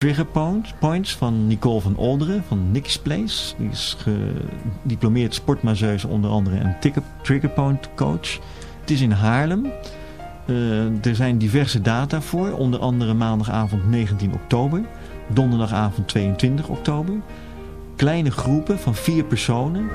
Trigger Points van Nicole van Olderen van Nick's Place. Die is gediplomeerd sportmasseuse onder andere en Trigger Point coach. Het is in Haarlem. Uh, er zijn diverse data voor. Onder andere maandagavond 19 oktober. Donderdagavond 22 oktober. Kleine groepen van vier personen.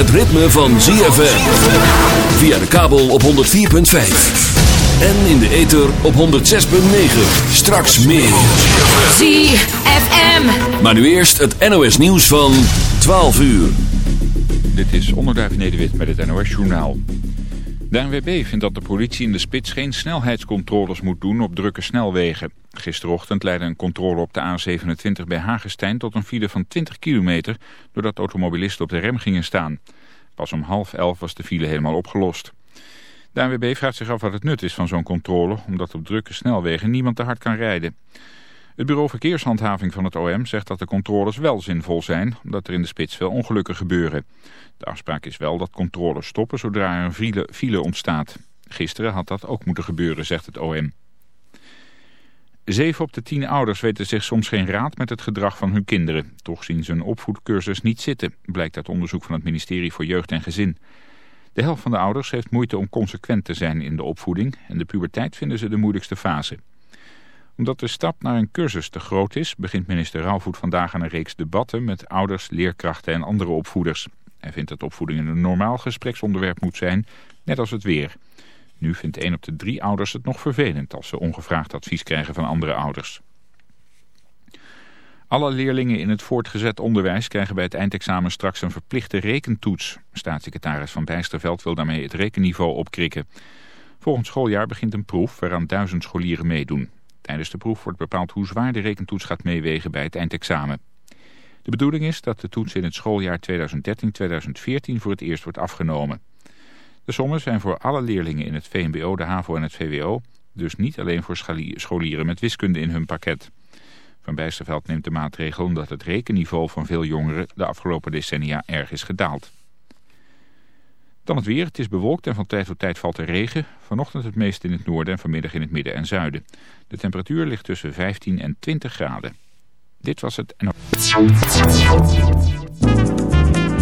Het ritme van ZFM. Via de kabel op 104.5. En in de ether op 106.9. Straks meer. ZFM. Maar nu eerst het NOS nieuws van 12 uur. Dit is Onderduif Nederwit met het NOS Journaal. De NWB vindt dat de politie in de spits geen snelheidscontroles moet doen op drukke snelwegen. Gisterochtend leidde een controle op de A27 bij Hagestein tot een file van 20 kilometer... doordat automobilisten op de rem gingen staan. Pas om half elf was de file helemaal opgelost. De ANWB vraagt zich af wat het nut is van zo'n controle, omdat op drukke snelwegen niemand te hard kan rijden. Het bureau verkeershandhaving van het OM zegt dat de controles wel zinvol zijn, omdat er in de spits veel ongelukken gebeuren. De afspraak is wel dat controles stoppen zodra er een file, file ontstaat. Gisteren had dat ook moeten gebeuren, zegt het OM. Zeven op de tien ouders weten zich soms geen raad met het gedrag van hun kinderen. Toch zien ze een opvoedcursus niet zitten, blijkt uit onderzoek van het ministerie voor Jeugd en Gezin. De helft van de ouders heeft moeite om consequent te zijn in de opvoeding en de puberteit vinden ze de moeilijkste fase. Omdat de stap naar een cursus te groot is, begint minister Rauwvoet vandaag aan een reeks debatten met ouders, leerkrachten en andere opvoeders. Hij vindt dat opvoeding een normaal gespreksonderwerp moet zijn, net als het weer. Nu vindt één op de drie ouders het nog vervelend als ze ongevraagd advies krijgen van andere ouders. Alle leerlingen in het voortgezet onderwijs krijgen bij het eindexamen straks een verplichte rekentoets. Staatssecretaris Van Bijsterveld wil daarmee het rekenniveau opkrikken. Volgend schooljaar begint een proef waaraan duizend scholieren meedoen. Tijdens de proef wordt bepaald hoe zwaar de rekentoets gaat meewegen bij het eindexamen. De bedoeling is dat de toets in het schooljaar 2013-2014 voor het eerst wordt afgenomen. De sommen zijn voor alle leerlingen in het VMBO, de HAVO en het VWO, dus niet alleen voor scholieren met wiskunde in hun pakket. Van Bijsterveld neemt de maatregel omdat het rekenniveau van veel jongeren de afgelopen decennia erg is gedaald. Dan het weer. Het is bewolkt en van tijd tot tijd valt er regen. Vanochtend het meest in het noorden en vanmiddag in het midden en zuiden. De temperatuur ligt tussen 15 en 20 graden. Dit was het...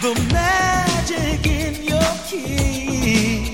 the magic in your key.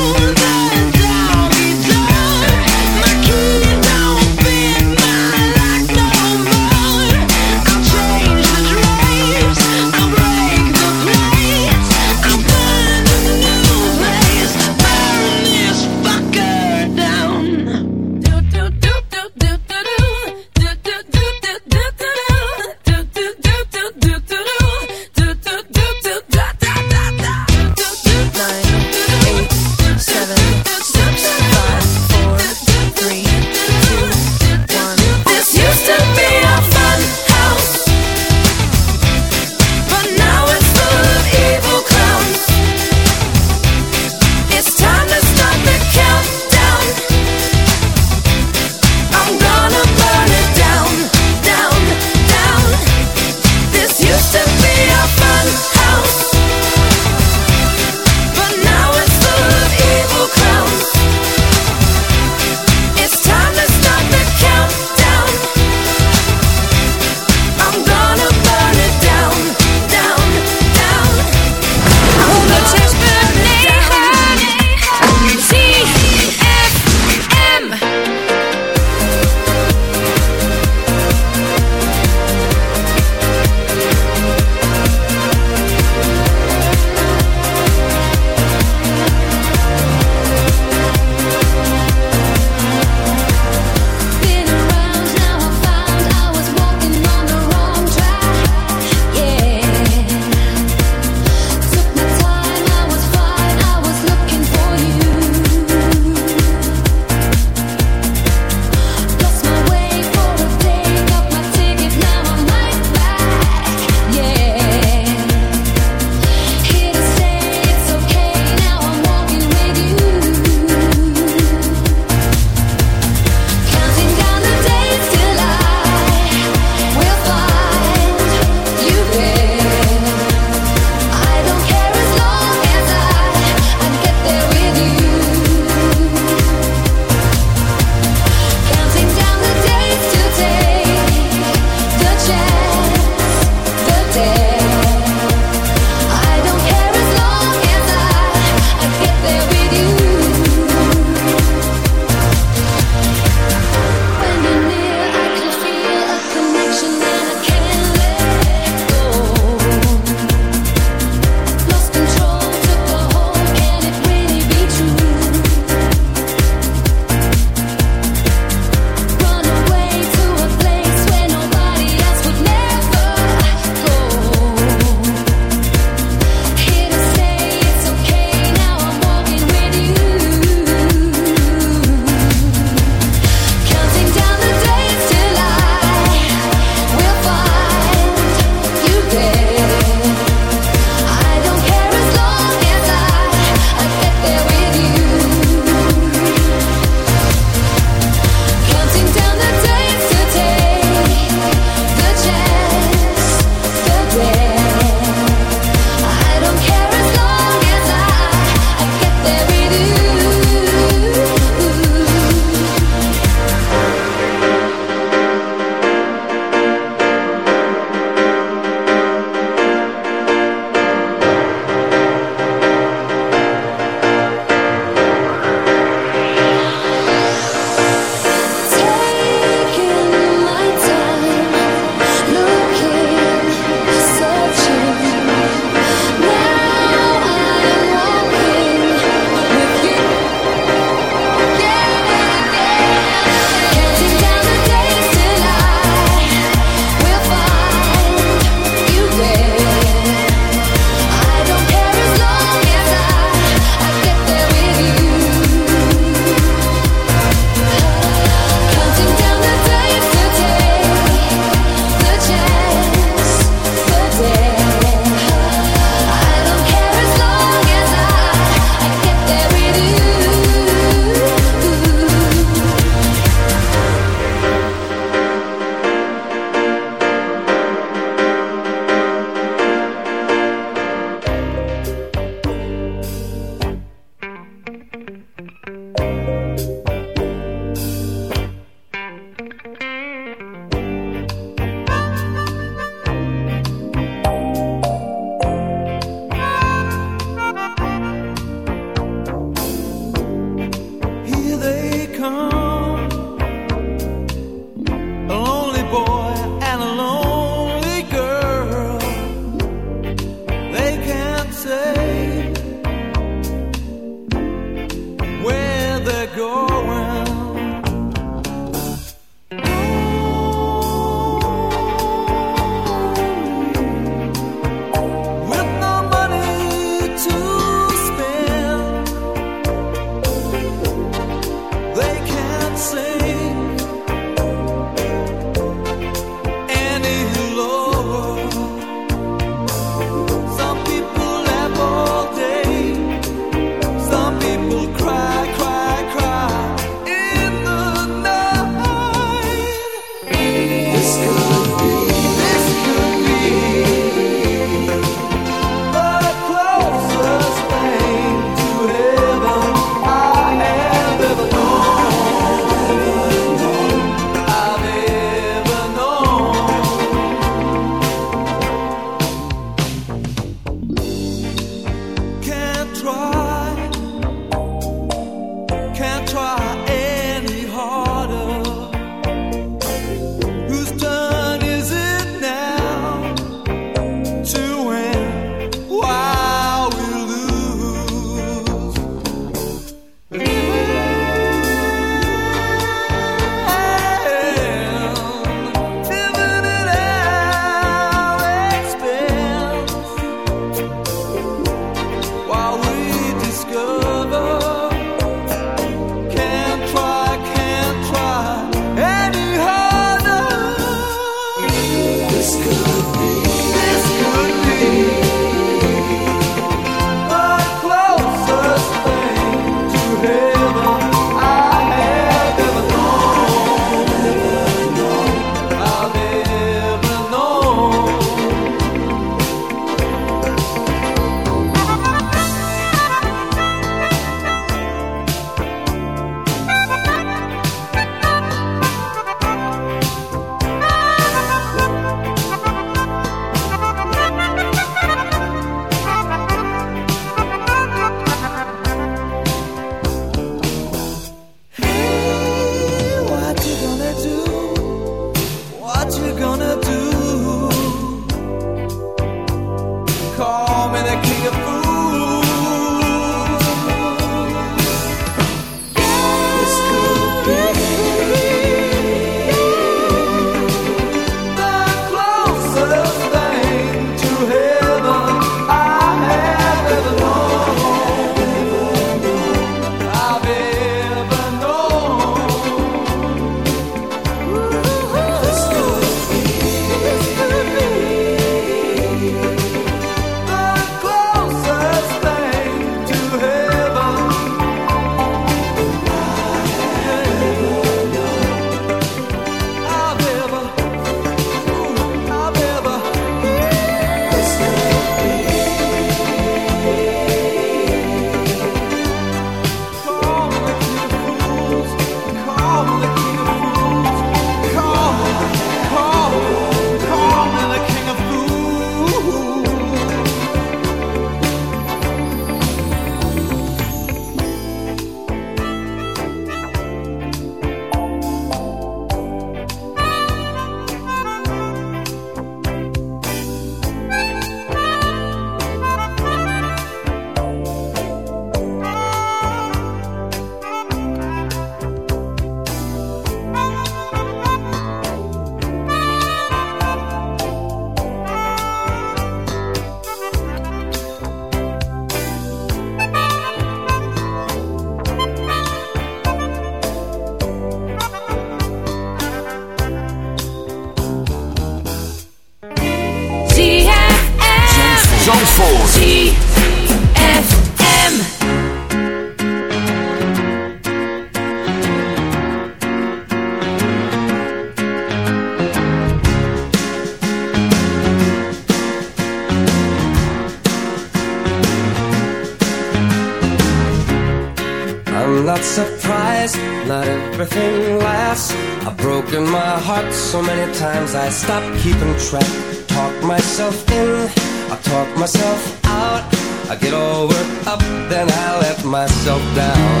Everything lasts. I've broken my heart so many times I stopped keeping track. Talk myself in, I talk myself out. I get all worked up, then I let myself down.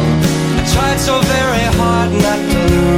I tried so very hard not to lose